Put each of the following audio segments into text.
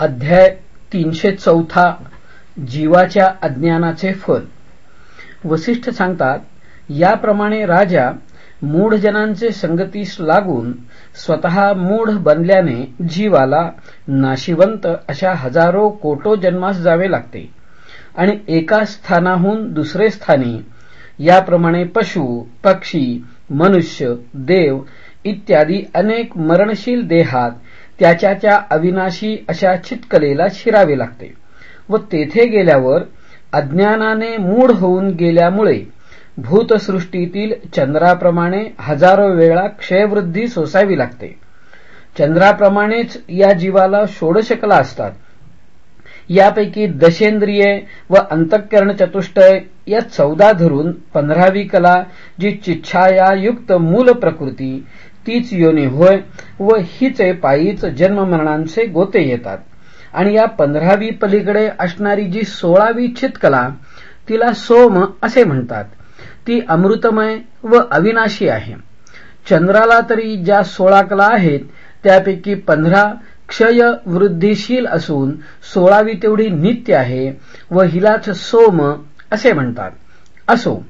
अध्याय तीनशे चौथा जीवाच्या अज्ञानाचे फल. वसिष्ठ सांगतात याप्रमाणे राजा मूढजनांचे संगतीस लागून स्वतः मूढ बनल्याने जीवाला नाशिवंत अशा हजारो कोटो जन्मास जावे लागते. आणि एका स्थानाहून दुसरे स्थानी याप्रमाणे पशु पक्षी मनुष्य देव इत्यादी अनेक मरणशील देहात त्याच्या अविनाशी अशा चितकलेला शिरावे लागते व तेथे गेल्यावर अज्ञानाने मूढ होऊन गेल्यामुळे भूतसृष्टीतील चंद्राप्रमाणे हजारो वेळा क्षयवृद्धी सोसावी लागते. चंद्राप्रमाणेच या जीवाला षोडशकला असतात. यापैकी दशेंद्रिये व अंतःकरण चतुष्टय या चौदा धरून पंधरावी कला जी चिच्छायायुक्त मूल प्रकृती तीच योनी होय व हिचे पायीच जन्ममरणांचे गोते येतात. आणि या पंधरावी पलीकडे असणारी जी सोळावी चितकला तिला सोम असे म्हणतात. ती अमृतमय व अविनाशी आहे. चंद्राला तरी ज्या सोळा कला आहेत त्यापैकी पंधरा क्षय वृद्धिशील असून सोळावी तेवढी नित्य आहे व हिलाच सोम असे म्हणतात. असो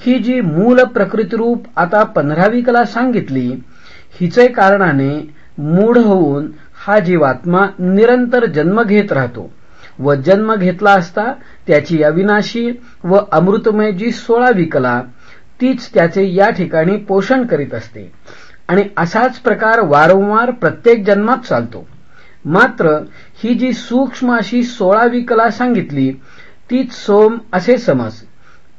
ही जी मूल प्रकृतीरूप आता पंधरावी कला सांगितली हिचे कारणाने मूढ होऊन हा जीवात्मा निरंतर जन्म घेत राहतो. व जन्म घेतला असता त्याची अविनाशी व अमृतमय जी सोळावी कला तीच त्याचे या ठिकाणी पोषण करीत असते. आणि असाच प्रकार वारंवार प्रत्येक जन्मात चालतो. मात्र ही जी सूक्ष्म अशी सोळावी कला सांगितली तीच सोम असे समज.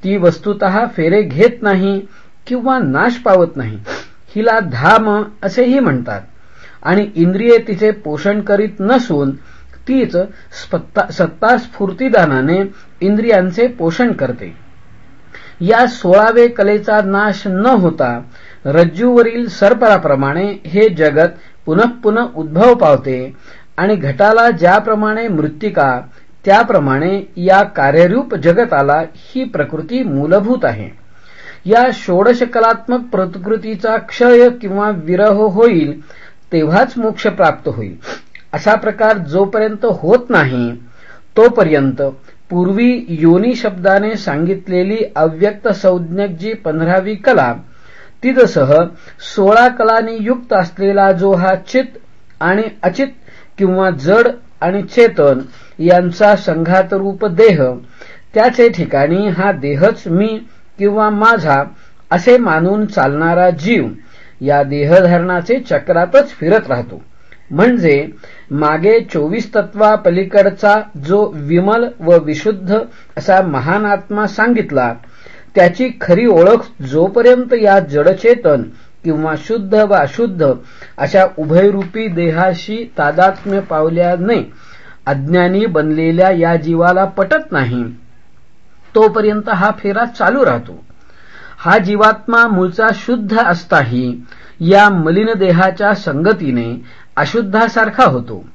ती वस्तुत फेरे घेत नाही किंवा नाश पावत नाही. हिला धाम असेही म्हणतात. आणि इंद्रिये तिचे पोषण करीत नसून तीच सत्ता स्फूर्तिदानाने इंद्रियांचे पोषण करते. या सोळावे कलेचा नाश न होता रज्जूवरील सर्पराप्रमाणे हे जगत पुनःपुन उद्भव पावते आणि घटाला ज्याप्रमाणे मृत्तिका त्याप्रमाणे या कार्यरूप जगताला ही प्रकृती मूलभूत आहे. या षोडशकलात्मक प्रकृतीचा क्षय किंवा विरह होईल तेव्हाच मोक्ष प्राप्त होईल. असा प्रकार जोपर्यंत होत नाही तोपर्यंत पूर्वी योनी शब्दाने सांगितलेली अव्यक्त संज्ञक जी पंधरावी कला तिथसह सोळा कलांनी युक्त असलेला जो हा चित आणि अचित किंवा जड आणि चेतन यांचा संघातरूप देह त्याचे ठिकाणी हा देहच मी किंवा माझा असे मानून चालणारा जीव या देहधारणाचे चक्रातच फिरत राहतो. म्हणजे मागे चोवीस तत्वा पलीकडचा जो विमल व विशुद्ध असा महान आत्मा सांगितला त्याची खरी ओळख जोपर्यंत या जडचेतन किंवा शुद्ध व अशुद्ध अशा उभयरूपी देहाशी तादात्म्य पावल्याने अज्ञानी बनलेल्या या जीवाला पटत नाही. तोपर्यंत हा फेरा चालू राहतो. हा जीवात्मा मूळचा शुद्ध असताही या मलिन देहाच्या संगतीने अशुद्धासारखा होतो.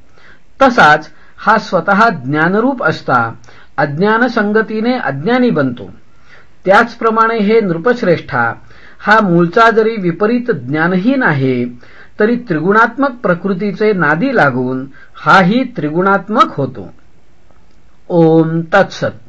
तसाच हा स्वतः ज्ञानरूप असता अज्ञान संगतीने अज्ञानी बनतो. त्याचप्रमाणे हे नृपश्रेष्ठा हा मूळचा जरी विपरीत ज्ञानहीन आहे तरी त्रिगुणात्मक प्रकृतीचे नादी लागून हाही त्रिगुणात्मक होतो. ओम तत्सत.